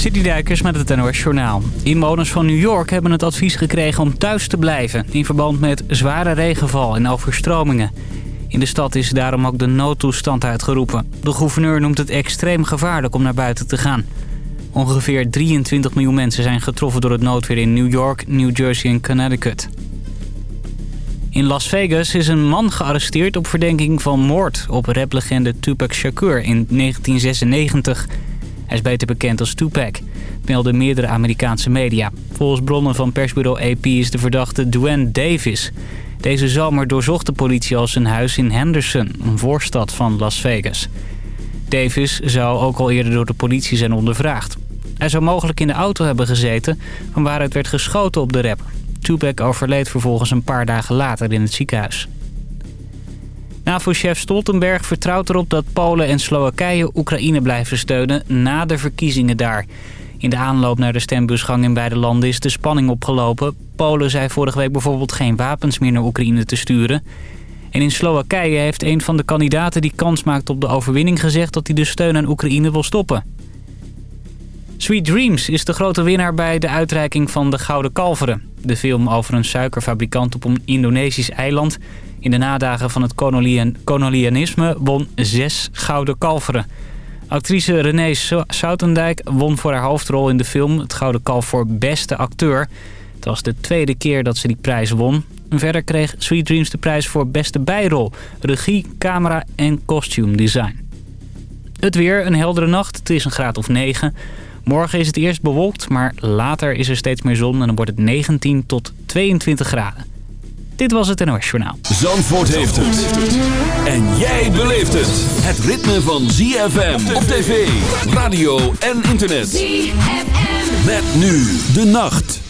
Citydijkers met het NOS Journaal. Inwoners van New York hebben het advies gekregen om thuis te blijven... in verband met zware regenval en overstromingen. In de stad is daarom ook de noodtoestand uitgeroepen. De gouverneur noemt het extreem gevaarlijk om naar buiten te gaan. Ongeveer 23 miljoen mensen zijn getroffen door het noodweer in New York, New Jersey en Connecticut. In Las Vegas is een man gearresteerd op verdenking van moord op raplegende Tupac Shakur in 1996. Hij is beter bekend als Tupac, melden meerdere Amerikaanse media. Volgens bronnen van persbureau AP is de verdachte Dwayne Davis. Deze zomer doorzocht de politie al zijn huis in Henderson, een voorstad van Las Vegas. Davis zou ook al eerder door de politie zijn ondervraagd. Hij zou mogelijk in de auto hebben gezeten van waaruit werd geschoten op de rapper. Tupac overleed vervolgens een paar dagen later in het ziekenhuis. NAVO-chef Stoltenberg vertrouwt erop dat Polen en Slowakije Oekraïne blijven steunen na de verkiezingen daar. In de aanloop naar de stembusgang in beide landen is de spanning opgelopen. Polen zei vorige week bijvoorbeeld geen wapens meer naar Oekraïne te sturen. En in Slowakije heeft een van de kandidaten die kans maakt op de overwinning gezegd... dat hij de steun aan Oekraïne wil stoppen. Sweet Dreams is de grote winnaar bij de uitreiking van de Gouden Kalveren. De film over een suikerfabrikant op een Indonesisch eiland... in de nadagen van het kolonialisme won zes Gouden Kalveren. Actrice Renee Soutendijk won voor haar hoofdrol in de film... het Gouden Kalf voor beste acteur. Het was de tweede keer dat ze die prijs won. Verder kreeg Sweet Dreams de prijs voor beste bijrol, regie, camera en costume design. Het weer, een heldere nacht, het is een graad of 9. Morgen is het eerst bewolkt, maar later is er steeds meer zon en dan wordt het 19 tot 22 graden. Dit was het NOS Journaal. Zandvoort heeft het. En jij beleeft het. Het ritme van ZFM op tv, radio en internet. ZFM. Met nu de nacht.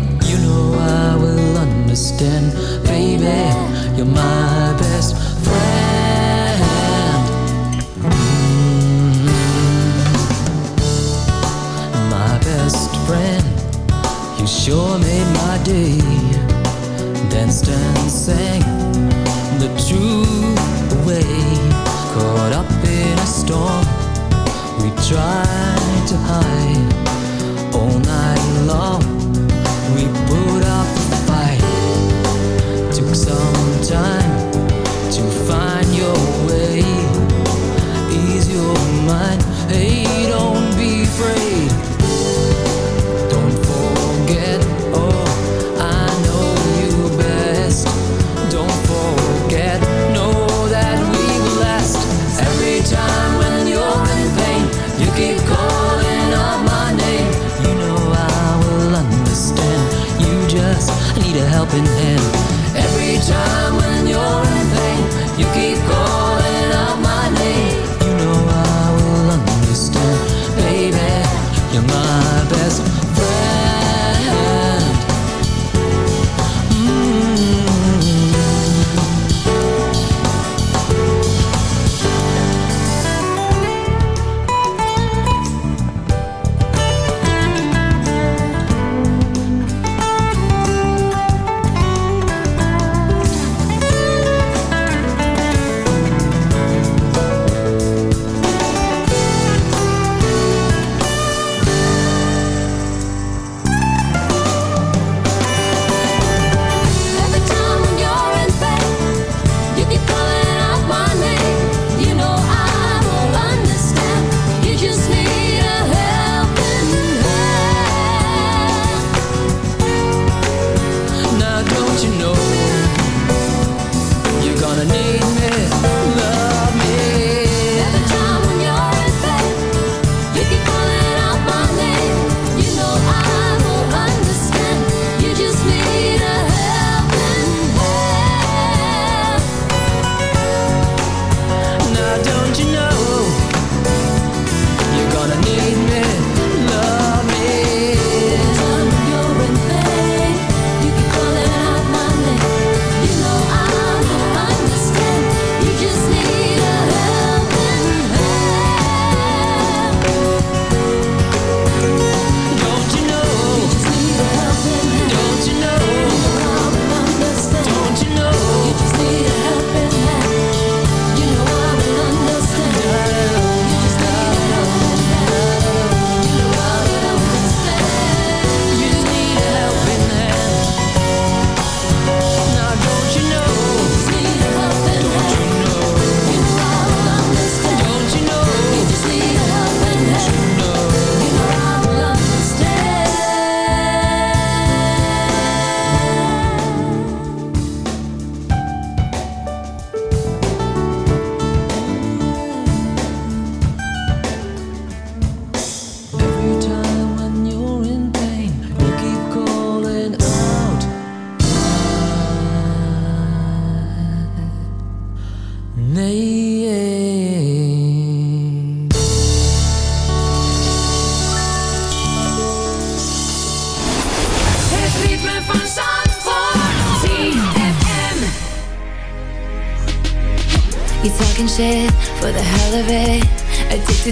understand, baby. You're my best friend. Mm -hmm. My best friend, you sure made my day. Danced and sang the truth away. Caught up in a storm, we tried to hide.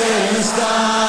você está.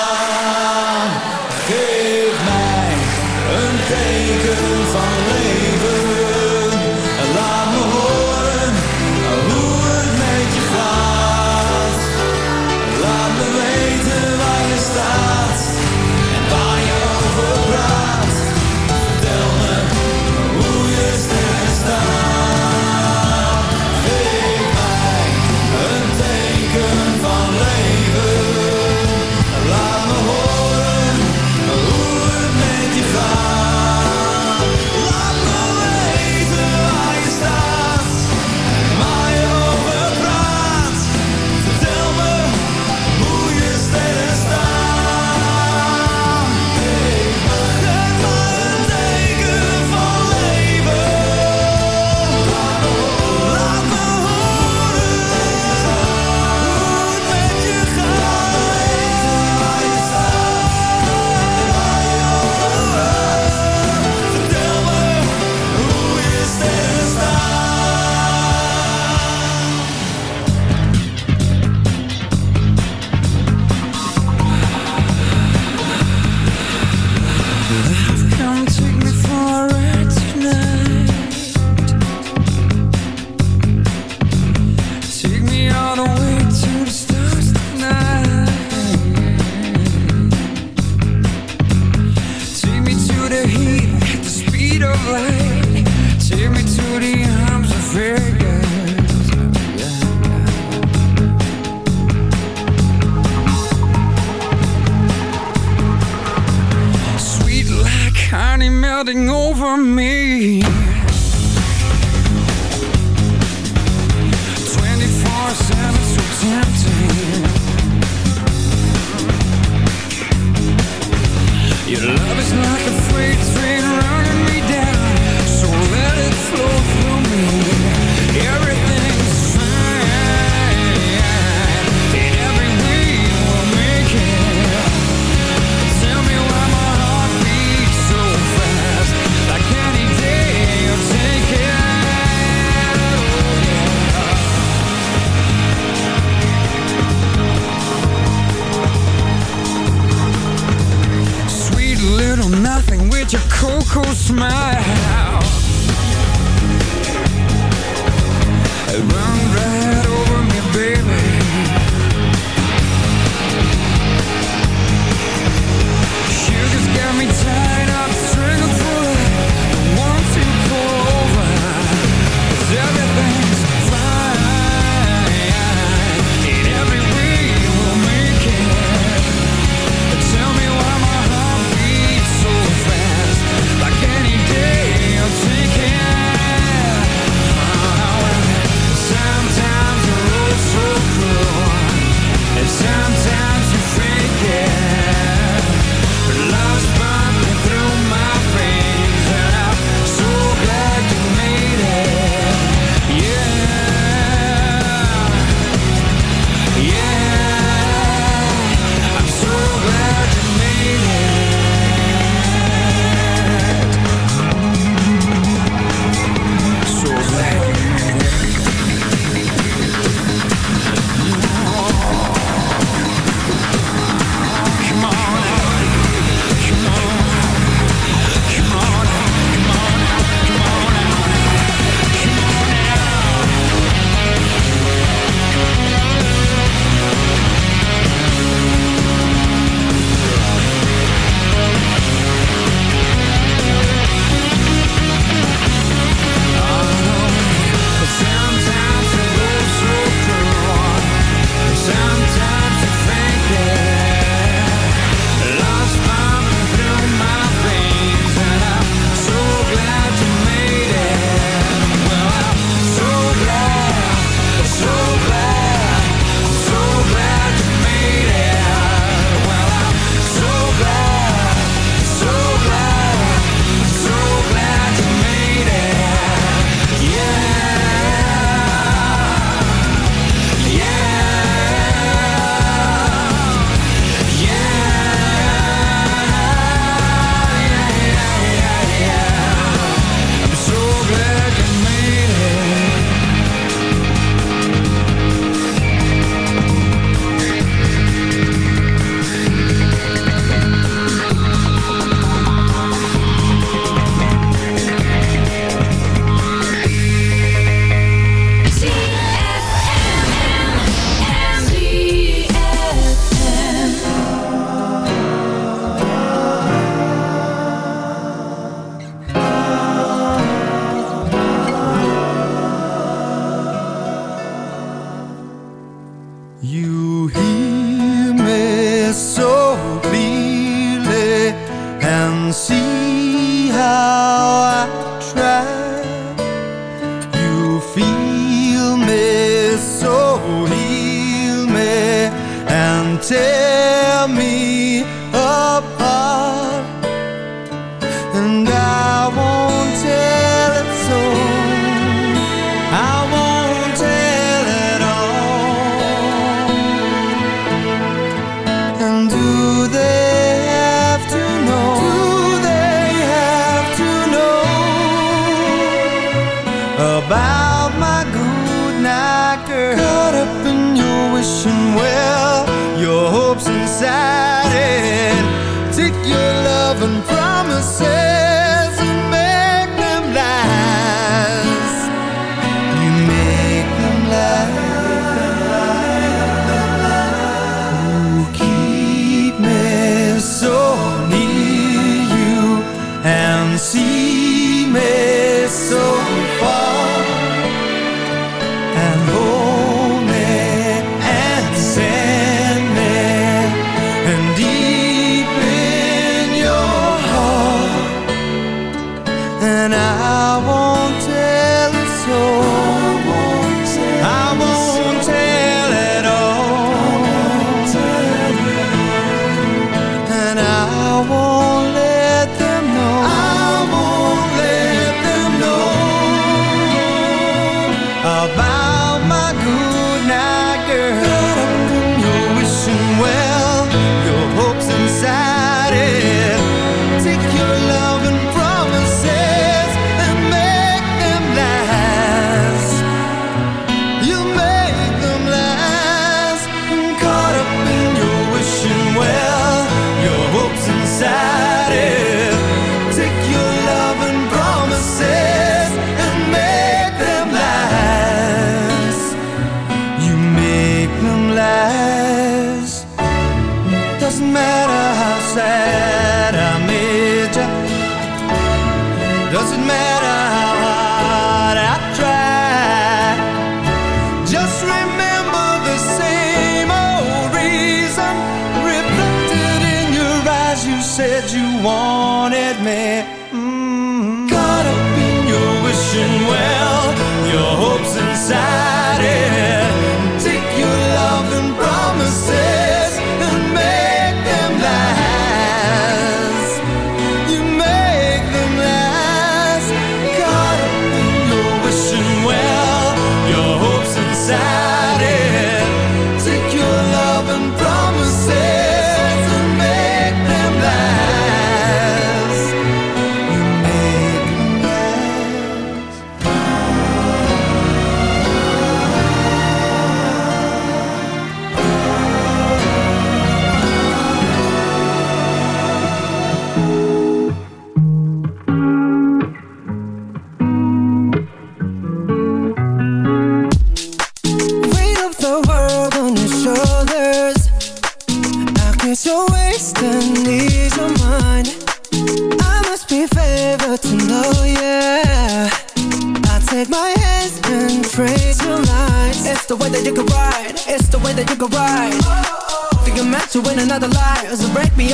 say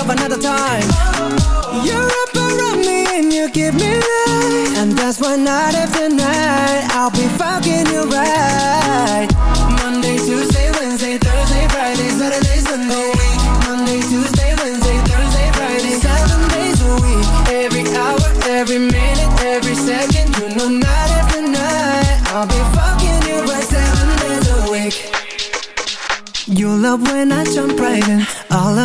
Up another time. You're up around me and you give me life. And that's why night after night I'll be fucking you right. Monday, Tuesday, Wednesday, Thursday, Friday, Saturday, Sunday. Monday, Tuesday, Wednesday, Thursday, Friday. Seven days a week. Every hour, every minute, every second. You know night after night I'll be fucking you right. Seven days a week. You love when I jump right in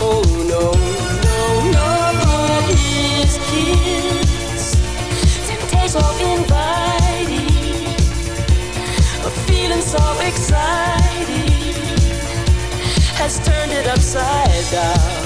Oh no, no, no, but his kiss, inviting, a feeling so exciting, has turned it upside down.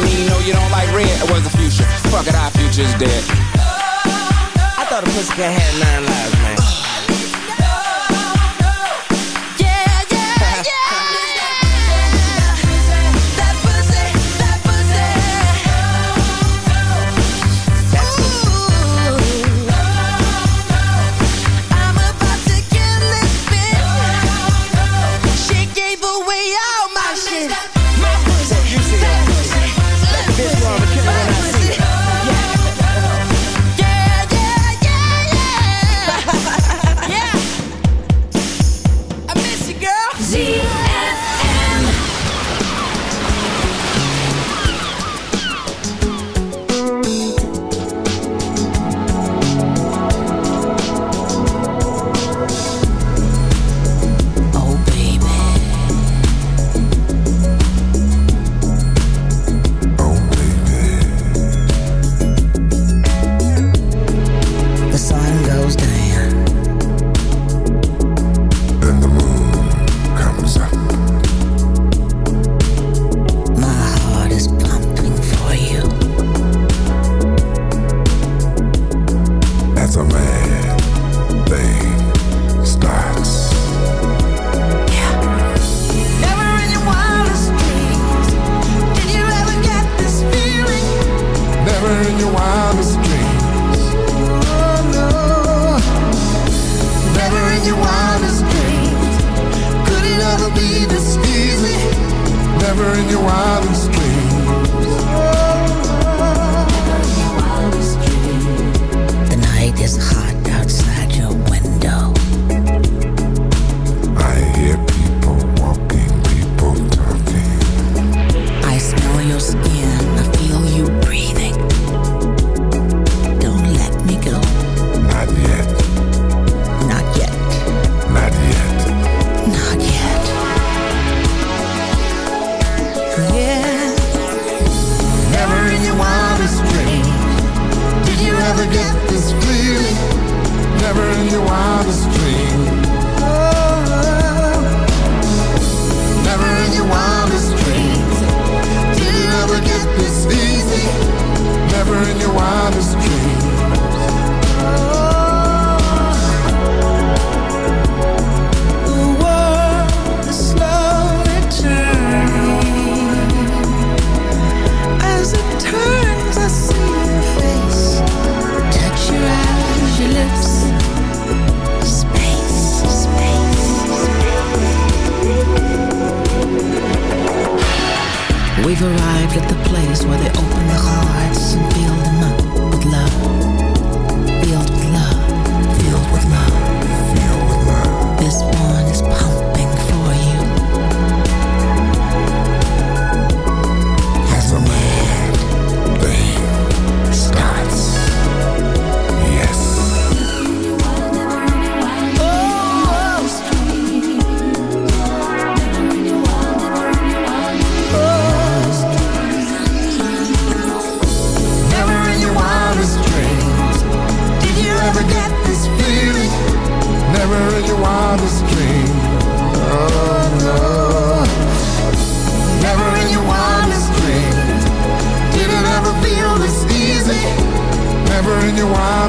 don't need no, you don't like red. It was the future. Fuck it, our future's dead. I thought a pussycat had nine lives, man.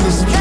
Your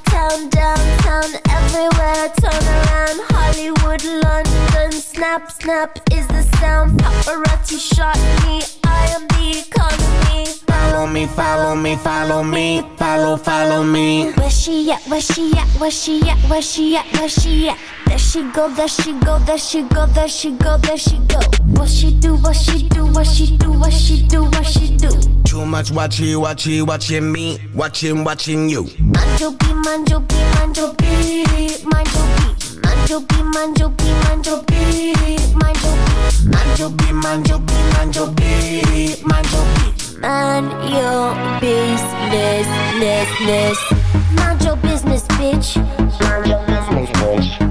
Uptown, downtown, everywhere. Turn around, Hollywood, London. Snap, snap is the sound. Paparazzi shot me. I am the economy. Follow me, follow me, follow me, follow, follow me. Where she at? Where she at? Where she at? Where she at? Where she at? There she go, there she go, there she go, there she go, there she go. What she do? What she do? What she do? What she do? What she do? Too much watchy, watchy, watching me, watching, watching you. Manjo beat, manjo beat, manjo beat, manjo beat. Manjo beat, manjo beat, manjo beat, manjo beat. Manjo beat, manjo beat, manjo beat, manjo beat. Man your business, business. Mind your business, bitch. Mind your business, bitch.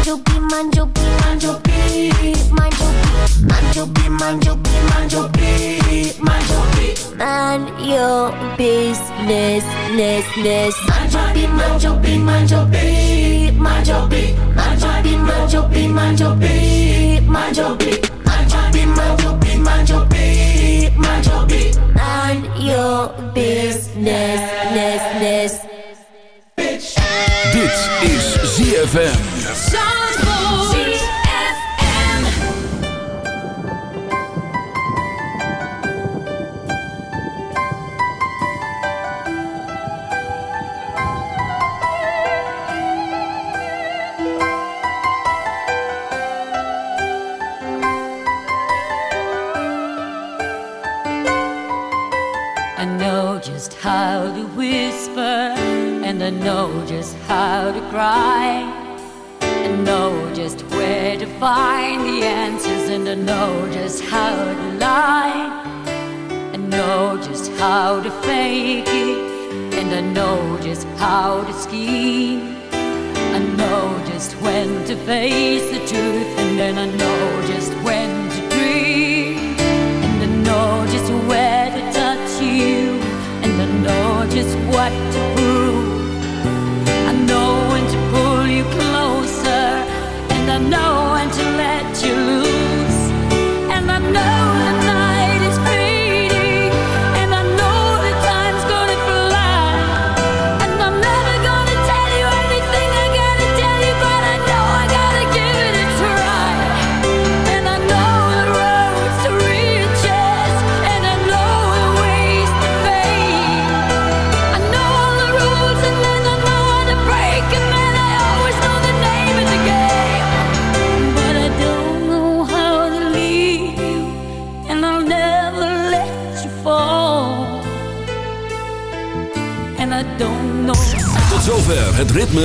Beat, mind your beat, mind your beat, mind your business, ness, ness. Mind your beat, mind your beat, mind your beat, mind your beat. Mind your business, ness, ness. Dit is ZFM.